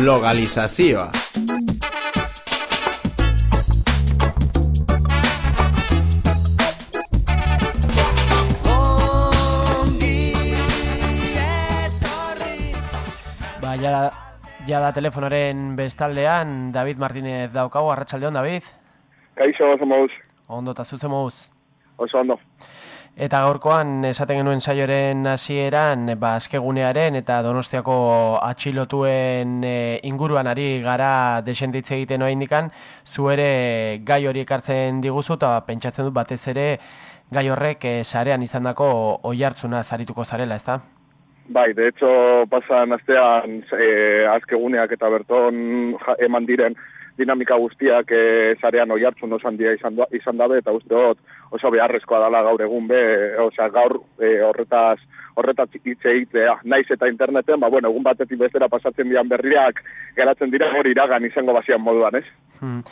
blogalizazioa. Ba, ja, ja da telefonaren bestaldean, David Martínez daukagu, arratsaldeon David. Kaixo, oso moduz. Ondo, eta zuzen moduz. Oso ondo. Eta gaurkoan esaten genuen saioren hasieran ba askegunearen eta Donostiako atxilotuen e, inguruan ari gara desenditze egiten oraindikan zu ere gai hori ekartzen diguzu eta pentsatzen dut batez ere gai horrek e, sarean izandako oihartzuna sarituko zarela, ezta? Bai, de hecho pasan astean eh askeguneak eta berton eman diren dinamika guztiak e, zarean oi hartzun osan dia izan, izan dabe, eta uste hot oso beharrezkoa dala gaur egun be, osea, gaur e, horretaz, horretaz hitz egitea, naiz eta interneten, ba, bueno, egun batetik bestera pasatzen dian berriak geratzen dira hori iragan izango bazian moduan, ez? Hmm.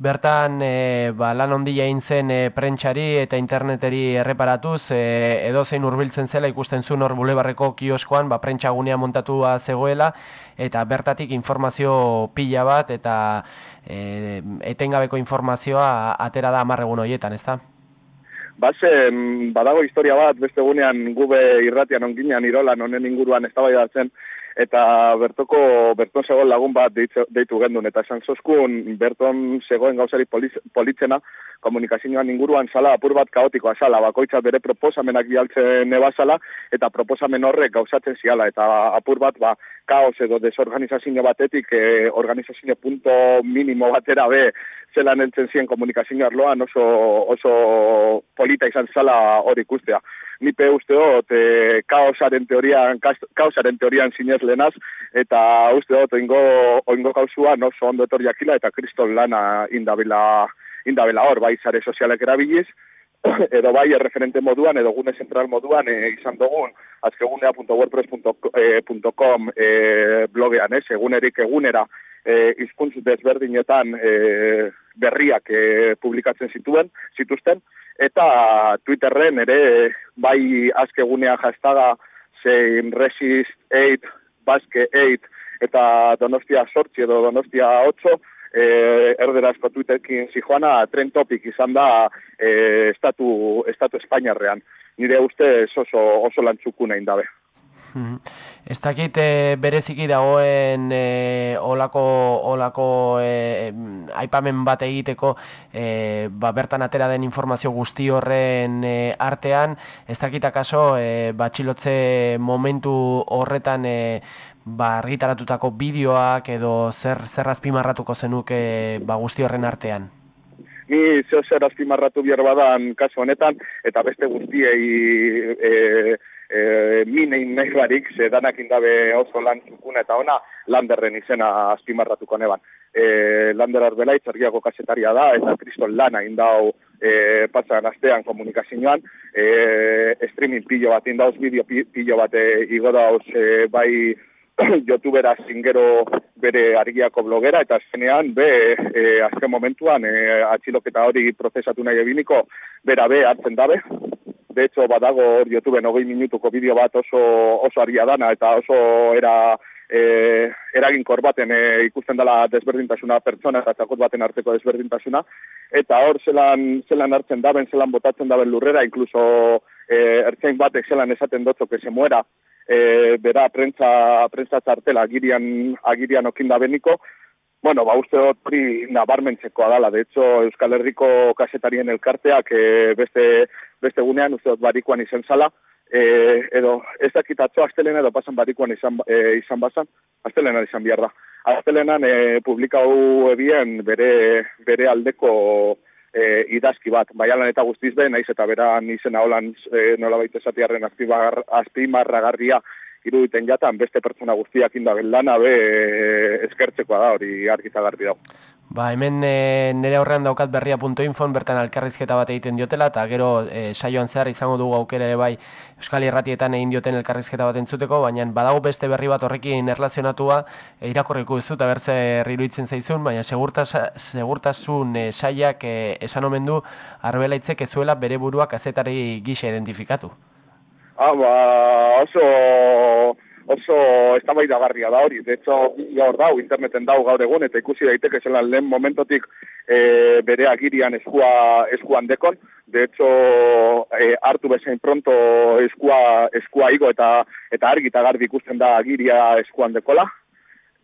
Bertan, e, ba, lan ondila zen e, prentxari eta interneteri erreparatuz, e, edo zein urbiltzen zela ikusten zuen hor bulebarreko kioskoan, ba, prentxagunea montatua zegoela, eta bertatik informazio pila bat, eta e, etengabeko informazioa atera da amarregun horietan, ez da? Bazen, badago historia bat, beste gunean gube irratian onginean irolan honen inguruan ez eta bertoko berton zegoen lagun bat deitu, deitu gendun, eta esan zoskun berton zegoen gauzari politzena, komunikazioan inguruan sala apur bat kaotikoa sala, bakoitza bere proposamenak bialtzen ebazala, eta proposamen horrek gauzatzen ziala, eta apur bat ba, kaos edo desorganizazio batetik e, organizazio punto minimo batera be zelan entzen ziren komunikazio arloan oso, oso polita izan zala hori ikustea. Nipe uste dut e, kaosaren teorian, kaosaren teorian zinez lehenaz, eta uste dut oingo, oingo kausua no ondo etorriakila eta kriston lana indabila, indabila hor, bai zare sozialek erabiliz, edo bai erreferente moduan, edo gune zentral moduan e, izan dugun, azkegunea.wordpress.com e, blogean, ez, egunerik egunera, e, izkuntz desberdinetan e, berriak e, publikatzen zituen, zituzten, eta Twitterren ere bai azkegunea jastaga zein resist 8, baske 8 eta donostia sortzi edo donostia 8 e, erderazko Twitterkin zijoana tren topic izan da e, estatu, estatu Espainiarrean. Nire uste oso, oso lantzukuna indabe. Hmm. Ez dakit e, bereziki dagoen e, olako, olako e, aipamen bat egiteko e, ba, bertan atera den informazio guzti horren e, artean, ez dakit akaso e, batxilotze momentu horretan e, ba, argitaratutako bideoak edo zer, zer azpimarratuko zenuke ba, guzti horren artean? Ni zeo zer azpimarratu bihar badan kasu honetan, eta beste guztiei... E, e, minein nahi barik, ze danak indabe oso lan zukuna eta ona, landerren izena azpimarratuko neban. E, Lander Arbelaitz argiako kasetaria da, eta kriston lana indau e, pasan astean komunikazioan, e, streaming pillo bat indauz, bideo pillo bat e, igo dauz, e, bai youtubera zingero bere argiako blogera, eta azkenean, be, e, azken momentuan, e, atxiloketa hori prozesatu nahi ebiniko, bera be hartzen dabe, de hecho badago hor YouTube hogei minutuko bideo bat oso oso aria dana eta oso era e, eraginkor baten e, ikusten dela desberdintasuna pertsona eta txakot baten arteko desberdintasuna. Eta hor zelan, zelan hartzen daben, zelan botatzen daben lurrera, incluso e, ertzain batek zelan esaten dotzo que se muera e, bera prentza, prentza txartela agirian, agirian okinda beniko, Bueno, ba, uste dut hori nabarmentzekoa dala. De hecho, Euskal Herriko kasetarien elkarteak e, beste, beste gunean uste dut barikoan izan zala. E, edo, ez dakit atzo astelena edo pasan barikoan izan, e, izan bazan. Astelena izan behar da. Astelenan e, publikau ebien bere, bere aldeko e, idazki bat. Baialan eta guztiz den, naiz eta beran izena holan e, nola baita esatiarren azpimarragarria iruditen jatan beste pertsona guztiak indaben lana be eskertzekoa da hori argita garbi dago. Ba, hemen e, nire aurrean daukat berria.info bertan alkarrizketa bat egiten diotela, eta gero e, saioan zehar izango dugu aukere bai Euskal Herratietan egin dioten elkarrizketa bat entzuteko, baina badago beste berri bat horrekin erlazionatua e, irakorriko ez dut, abertze riruitzen zaizun, baina segurtasun e, saiak e, esan omen du arbelaitzek ezuela bere buruak azetari gisa identifikatu. Ah, ba, oso oso eztabaidagarria da hori. De hecho, hor dau, interneten dau gaur egun, eta ikusi daiteke zelan lehen momentotik e, bere agirian eskua, eskuan dekon. De hecho, e, hartu bezain pronto eskua, eskua igo eta eta argi eta garbi ikusten da agiria eskuan dekola.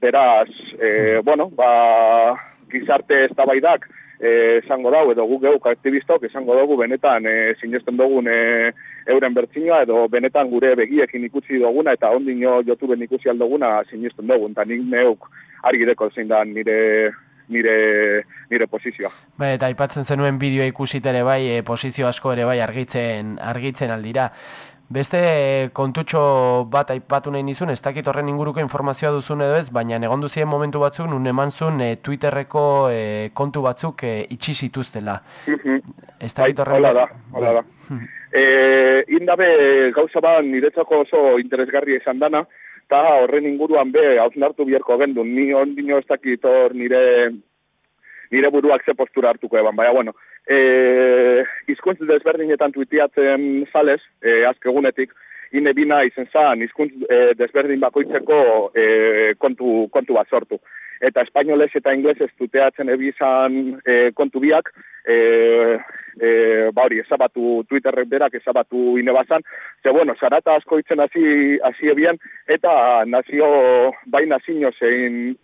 Beraz, e, bueno, ba, gizarte eztabaidak, esango dau, edo gu geuk aktivistok esango dugu benetan e, sinesten dugun e, euren bertsinoa, edo benetan gure begiekin ikusi duguna, eta ondino YouTubeen ikusi aldoguna sinesten dugun, eta nik neuk argideko zein da nire nire nire posizioa. Ba, eta aipatzen zenuen bideoa ikusitere bai, e, posizio asko ere bai argitzen argitzen aldira. Beste kontutxo bat aipatu nahi nizun, ez dakit horren inguruko informazioa duzun edo ez, baina egon duzien momentu batzuk, nun eman zuen e, Twitterreko e, kontu batzuk e, itxi zituztela. ez dakit bai, horren... Hola da, hola da. e, indabe gauza bat niretzako oso interesgarria izan dana, eta horren inguruan be, hausnartu bierko gendu, ni ondino ez dakit hor nire nire buruak ze postura hartuko eban, baina bueno, e, izkuntz desberdinetan tuitiatzen zales, e, azkegunetik, ine bina izen zan, izkuntz e, desberdin bakoitzeko e, kontu, kontu bat sortu. Eta espainolez eta inglesez tuteatzen ebizan e, kontu biak, e, e, ba hori, ezabatu Twitterrek berak, ezabatu ine bazan, ze bueno, zarata asko itzen hasi ebian, eta nazio, bai nazio zein,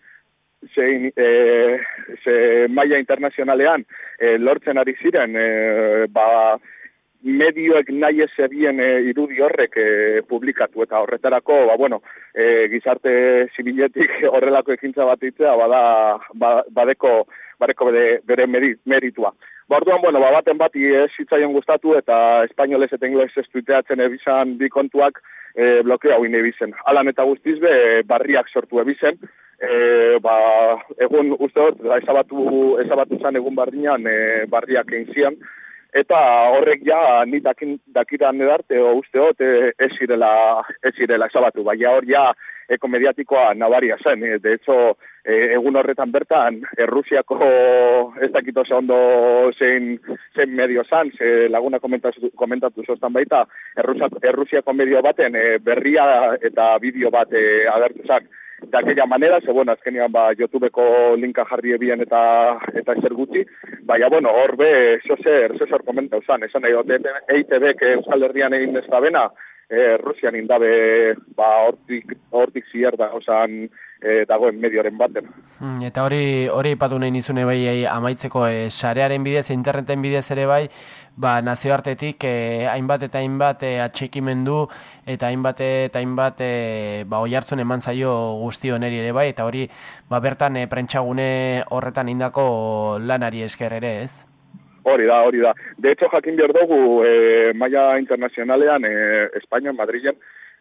zein e, ze maia internazionalean e, lortzen ari ziren e, ba, medioek nahi ez ebien e, irudi horrek e, publikatu eta horretarako ba, bueno, e, gizarte zibiletik horrelako ekintza bat itzea bada, ba, badeko, badeko bere, bere meritua. Borduan, bueno, ba, baten bati ez zitzaion gustatu eta espainolez eta ingles ez tuiteatzen ebizan bi kontuak e, blokeo hau inebizen. Alan eta guztiz be, barriak sortu ebizen, e, ba, egun uste dut, ezabatu, ezabatu zan egun barrian e, barriak egin zian, eta horrek ja ni dakin, dakidan edarte o uste dut e, ez zirela, ez zirela ezabatu, baina hor ja ekomediatikoa nabaria zen, e, de hecho, e, egun horretan bertan, Errusiako ez dakito ze ondo zein, zein medio zan, ze laguna komentatu, komentatu zoztan baita, Errusiako, Errusiako medio baten e, berria eta bideo bat e, agertu zak, aquella manera, ze bueno, azkenean ba YouTubeko linka jarri ebien eta eta zer gutxi, baina bueno, hor be zer, zer komenta usan, esan nahi dut EITB ke Euskal Herrian egin ez da bena, eh, Rusian indabe ba hortik hortik zierda, osan e, dagoen medioaren baten. Hmm, eta hori hori ipatu nahi nizune bai amaitzeko e, sarearen bidez, interneten bidez ere bai, ba, nazioartetik e, hainbat eta hainbat e, atxekimendu eta hainbat eta hainbat e, ba, oi hartzun eman zaio guzti oneri ere bai, eta hori ba, bertan e, prentxagune horretan indako lanari esker ere ez? Hori da, hori da. De hecho, jakin behar dugu, e, maia internazionalean, e, Espainian, Madrilen,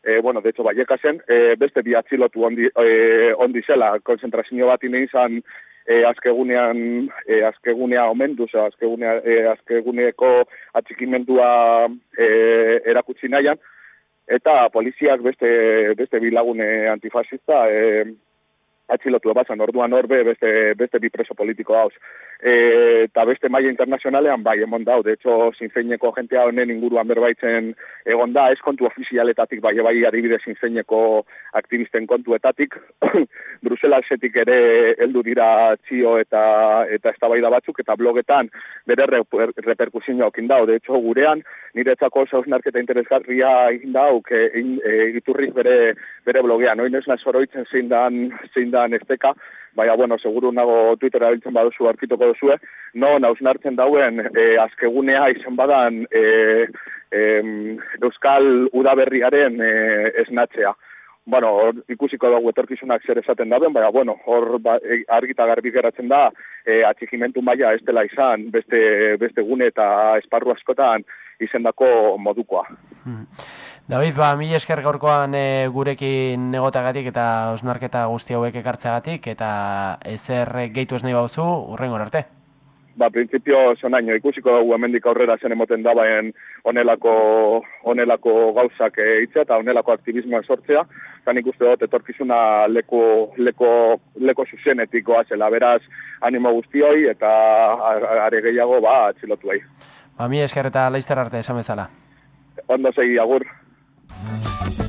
e, bueno, de hecho, baieka zen, e, beste bi atzilotu ondi, e, ondi zela, konzentrazio bat ine izan e, azkegunean, e, azkegunea omendu, ze azkegunea, e, azkeguneeko atxikimendua e, erakutsi nahian, eta poliziak beste, beste bilagune antifasista, e, atxilotu ebazan, orduan orbe beste, beste bi preso politiko hauz. E, eta beste maia internazionalean bai emon dau, de hecho, zinzeineko jentea honen inguruan berbaitzen egon da, ez kontu ofizialetatik, bai bai adibide zinzeineko aktivisten kontuetatik, Bruselasetik ere heldu dira txio eta eta eztabaida batzuk, eta blogetan bere reperkusioa okin dau, de hecho, gurean, oso osnarketa interesgarria egin dau, e, e, bere, bere blogean, oin ez nazoroitzen zein zein dan esteka, baina, bueno, seguru nago Twitter abiltzen baduzu arkitoko duzue, no, nausnartzen dauen e, azkegunea izan badan e, e, Euskal Udaberriaren e, esnatzea. Bueno, hor ikusiko dugu etorkizunak zer esaten dauen, baina, bueno, hor ba, e, argita garbi geratzen da, e, atxikimentu maila ez dela izan, beste, beste gune eta esparru askotan izendako modukoa. Hmm. David, ba, mi esker gaurkoan e, gurekin negotagatik eta osnarketa guzti hauek ekartzeagatik eta ezer gehitu ez nahi bauzu, urren arte. Ba, prinsipio zonaino, ikusiko dugu hemendik aurrera zen emoten dabaen onelako, onelako gauzak eitzea eta onelako aktivismoa sortzea, zan ikuste dut etorkizuna leko, leko, leko zuzenetikoa zela, beraz animo guztioi eta are gehiago ba, atxilotu bai. Ba, mi esker eta laizter arte esan bezala. Ondo segi, agur. Thank you.